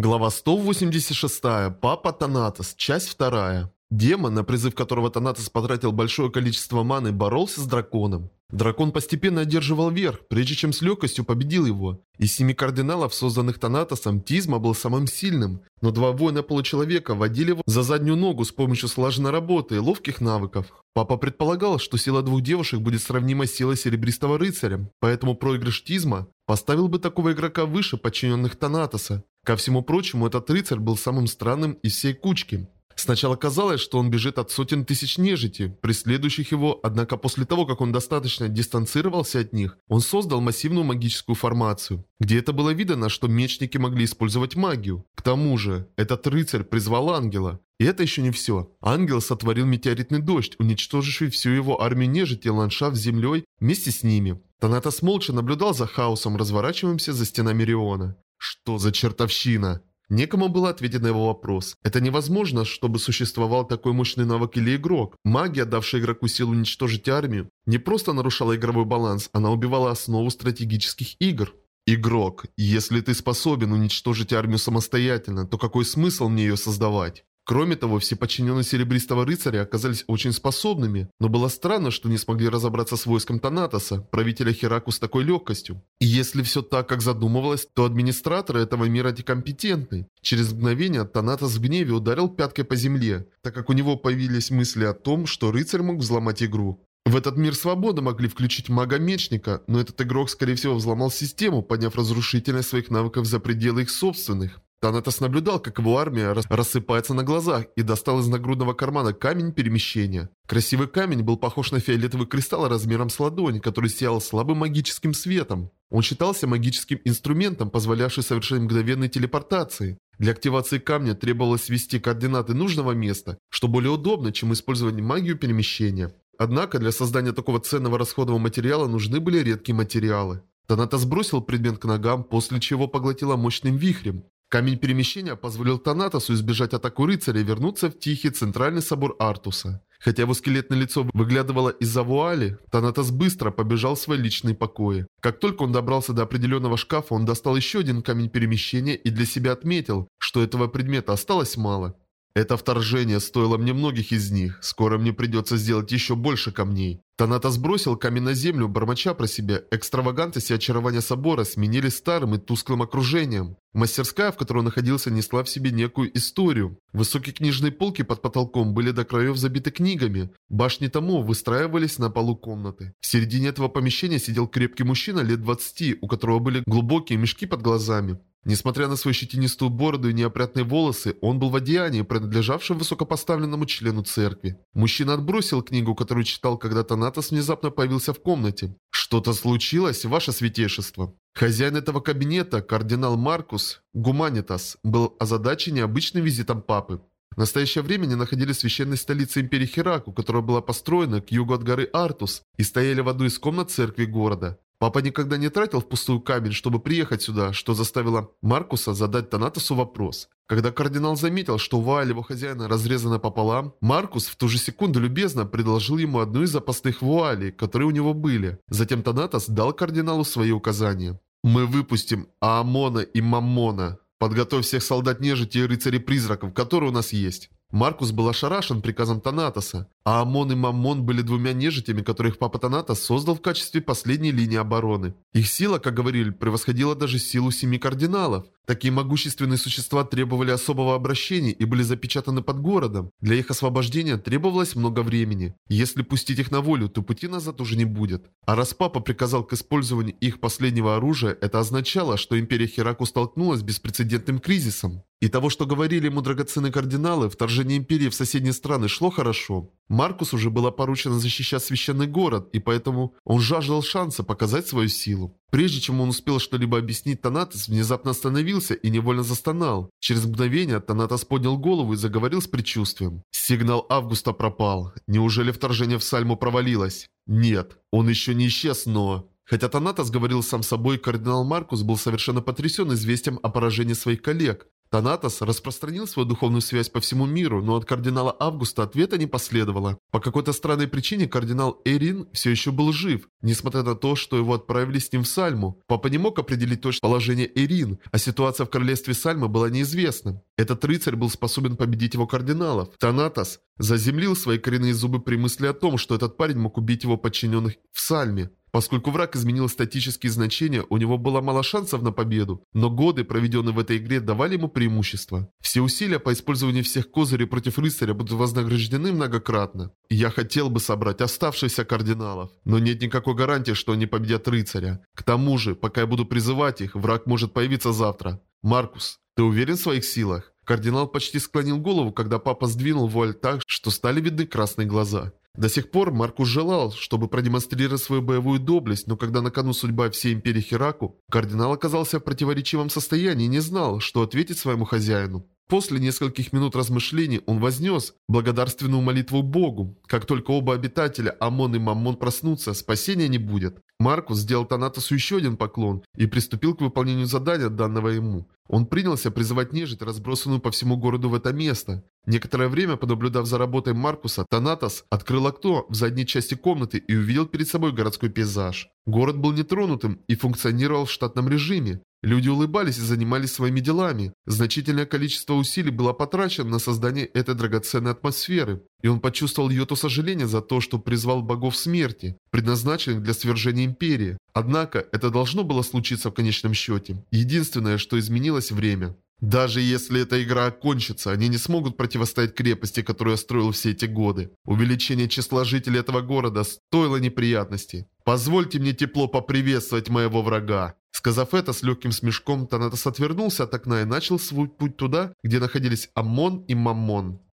Глава 186. Папа Танатос. Часть 2. Демон, на призыв которого Танатос потратил большое количество маны, боролся с драконом. Дракон постепенно одерживал верх, прежде чем с легкостью победил его. Из семи кардиналов, созданных Танатосом, Тизма был самым сильным, но два воина-получеловека водили его за заднюю ногу с помощью слаженной работы и ловких навыков. Папа предполагал, что сила двух девушек будет сравнима с силой Серебристого Рыцаря, поэтому проигрыш Тизма поставил бы такого игрока выше подчиненных Танатоса. Ко всему прочему, этот рыцарь был самым странным из всей кучки. Сначала казалось, что он бежит от сотен тысяч нежити, преследующих его, однако после того, как он достаточно дистанцировался от них, он создал массивную магическую формацию, где это было видно, что мечники могли использовать магию. К тому же, этот рыцарь призвал ангела. И это еще не все. Ангел сотворил метеоритный дождь, уничтоживший всю его армию нежити ландшафт с землей вместе с ними. Танатос молча наблюдал за хаосом, разворачиваемся за стенами Риона. Что за чертовщина? Некому было ответить на его вопрос. Это невозможно, чтобы существовал такой мощный навык или игрок. Магия, давшая игроку силу уничтожить армию, не просто нарушала игровой баланс, она убивала основу стратегических игр. Игрок, если ты способен уничтожить армию самостоятельно, то какой смысл мне ее создавать? Кроме того, все подчиненные Серебристого Рыцаря оказались очень способными, но было странно, что не смогли разобраться с войском Танатоса, правителя Хераку с такой легкостью. И если все так, как задумывалось, то администраторы этого мира некомпетентны. Через мгновение Танатос в гневе ударил пяткой по земле, так как у него появились мысли о том, что рыцарь мог взломать игру. В этот мир свободы могли включить мага-мечника, но этот игрок скорее всего взломал систему, подняв разрушительность своих навыков за пределы их собственных. Танатос наблюдал, как его армия рассыпается на глазах и достал из нагрудного кармана камень перемещения. Красивый камень был похож на фиолетовый кристалл размером с ладонь, который сиял слабым магическим светом. Он считался магическим инструментом, позволявшим совершать мгновенные телепортации. Для активации камня требовалось ввести координаты нужного места, что более удобно, чем использовать магию перемещения. Однако для создания такого ценного расходного материала нужны были редкие материалы. Таната сбросил предмет к ногам, после чего поглотила мощным вихрем. Камень перемещения позволил Танатосу избежать атаку рыцаря и вернуться в тихий центральный собор Артуса. Хотя его скелетное лицо выглядывало из-за вуали, Танатос быстро побежал в свои личные покои. Как только он добрался до определенного шкафа, он достал еще один камень перемещения и для себя отметил, что этого предмета осталось мало. Это вторжение стоило мне многих из них. Скоро мне придется сделать еще больше камней. Таната сбросил камень на землю, бормоча про себя. Экстравагантность и очарование собора сменились старым и тусклым окружением. Мастерская, в которой он находился, несла в себе некую историю. Высокие книжные полки под потолком были до краев забиты книгами. Башни томов выстраивались на полу комнаты. В середине этого помещения сидел крепкий мужчина лет 20, у которого были глубокие мешки под глазами. Несмотря на свою щетинистую бороду и неопрятные волосы, он был в одеянии, принадлежавшем высокопоставленному члену церкви. Мужчина отбросил книгу, которую читал, когда Танатос внезапно появился в комнате. «Что-то случилось, ваше святейшество?» Хозяин этого кабинета, кардинал Маркус Гуманитас, был озадачен необычным визитом папы. В настоящее время они находились в священной столице империи Хераку, которая была построена к югу от горы Артус, и стояли в одной из комнат церкви города. Папа никогда не тратил впустую камень, чтобы приехать сюда, что заставило Маркуса задать Танатосу вопрос. Когда кардинал заметил, что вуаль его хозяина разрезана пополам, Маркус в ту же секунду любезно предложил ему одну из запасных вуалей, которые у него были. Затем Танатос дал кардиналу свои указания. «Мы выпустим Аамона и Маммона. Подготовь всех солдат нежити и рыцарей-призраков, которые у нас есть». Маркус был ошарашен приказом Танатоса, а Амон и Маммон были двумя нежитями, которых папа Танатос создал в качестве последней линии обороны. Их сила, как говорили, превосходила даже силу семи кардиналов. Такие могущественные существа требовали особого обращения и были запечатаны под городом. Для их освобождения требовалось много времени. Если пустить их на волю, то пути назад уже не будет. А раз папа приказал к использованию их последнего оружия, это означало, что империя Хераку столкнулась с беспрецедентным кризисом. И того, что говорили ему драгоценные кардиналы, вторжение империи в соседние страны шло хорошо. Маркус уже было поручено защищать священный город, и поэтому он жаждал шанса показать свою силу. Прежде чем он успел что-либо объяснить, Танатос внезапно остановился и невольно застонал. Через мгновение Танатос поднял голову и заговорил с предчувствием. Сигнал Августа пропал. Неужели вторжение в Сальму провалилось? Нет, он еще не исчез, но... Хотя Танатос говорил сам собой, кардинал Маркус был совершенно потрясен известием о поражении своих коллег. Танатос распространил свою духовную связь по всему миру, но от кардинала Августа ответа не последовало. По какой-то странной причине кардинал Эрин все еще был жив, несмотря на то, что его отправили с ним в Сальму. Папа не мог определить точное положение Эрин, а ситуация в королевстве Сальмы была неизвестна. Этот рыцарь был способен победить его кардиналов. Танатос заземлил свои коренные зубы при мысли о том, что этот парень мог убить его подчиненных в Сальме. Поскольку враг изменил статические значения, у него было мало шансов на победу, но годы, проведенные в этой игре, давали ему преимущество. Все усилия по использованию всех козырей против рыцаря будут вознаграждены многократно. Я хотел бы собрать оставшихся кардиналов, но нет никакой гарантии, что они победят рыцаря. К тому же, пока я буду призывать их, враг может появиться завтра. Маркус, ты уверен в своих силах? Кардинал почти склонил голову, когда папа сдвинул вуаль так, что стали видны красные глаза. До сих пор Маркус желал, чтобы продемонстрировать свою боевую доблесть, но когда на кону судьба всей империи Хираку, кардинал оказался в противоречивом состоянии и не знал, что ответить своему хозяину. После нескольких минут размышлений он вознес благодарственную молитву Богу. Как только оба обитателя, Амон и Маммон проснутся, спасения не будет. Маркус сделал Танатосу еще один поклон и приступил к выполнению задания, данного ему. Он принялся призывать нежить, разбросанную по всему городу в это место. Некоторое время, понаблюдав за работой Маркуса, Танатос открыл окно в задней части комнаты и увидел перед собой городской пейзаж. Город был нетронутым и функционировал в штатном режиме. Люди улыбались и занимались своими делами. Значительное количество усилий было потрачено на создание этой драгоценной атмосферы. И он почувствовал ее то сожаление за то, что призвал богов смерти, предназначенных для свержения империи. Однако, это должно было случиться в конечном счете. Единственное, что изменилось время. Даже если эта игра окончится, они не смогут противостоять крепости, которую я строил все эти годы. Увеличение числа жителей этого города стоило неприятностей. Позвольте мне тепло поприветствовать моего врага. Сказав это с легким смешком, Танатос отвернулся от окна и начал свой путь туда, где находились Амон и Маммон.